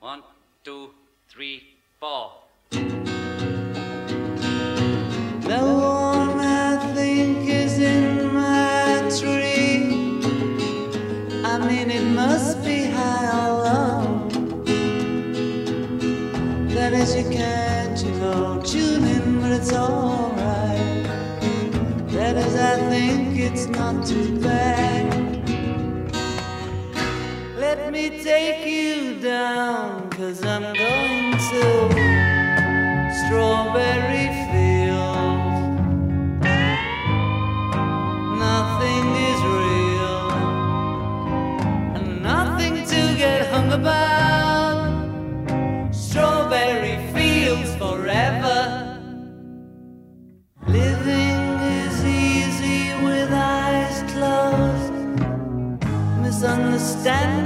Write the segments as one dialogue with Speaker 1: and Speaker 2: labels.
Speaker 1: One, two, three, four.
Speaker 2: The one I think is in my tree. I mean, it must be high or low. That is, you can't, you know, tune in, but it's alright. That is, I think it's not too bad. Cause I'm going to strawberry fields. Nothing is real, and nothing to get hung about. Strawberry fields forever. Living is easy with eyes closed, misunderstanding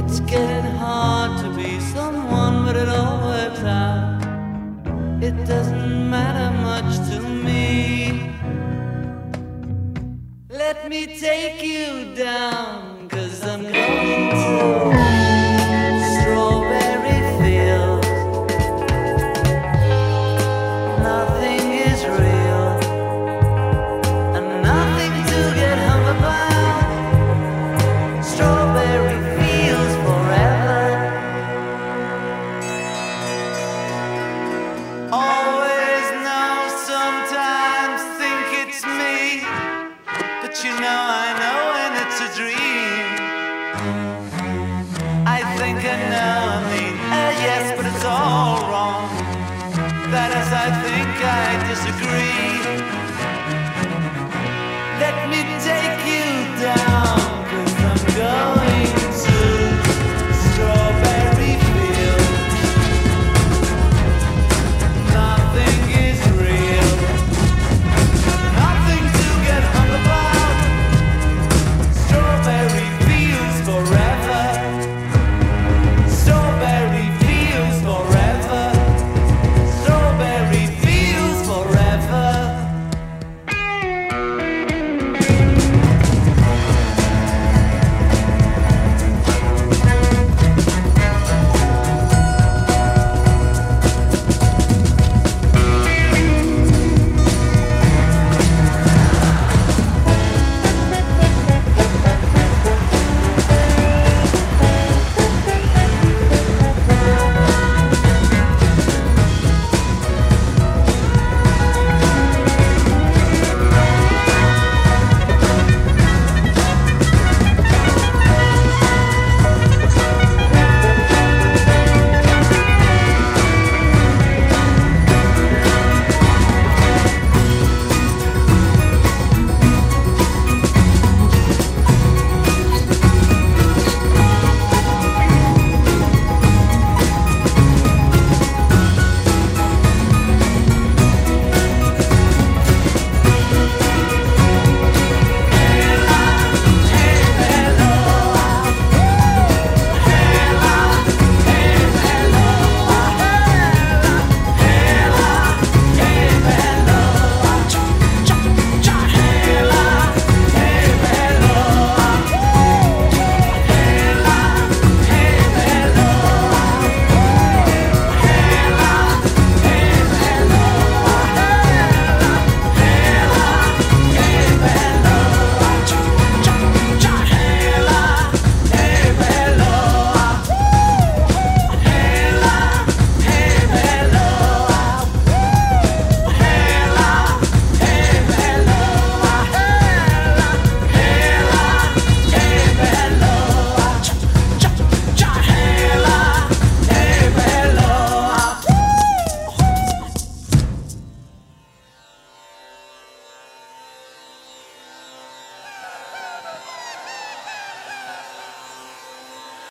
Speaker 2: It's getting hard to be someone, but it all works out. It doesn't matter much to me. Let me take you down, cause I'm going But you know, I know when it's a dream. I think I know, I mean, uh, yes,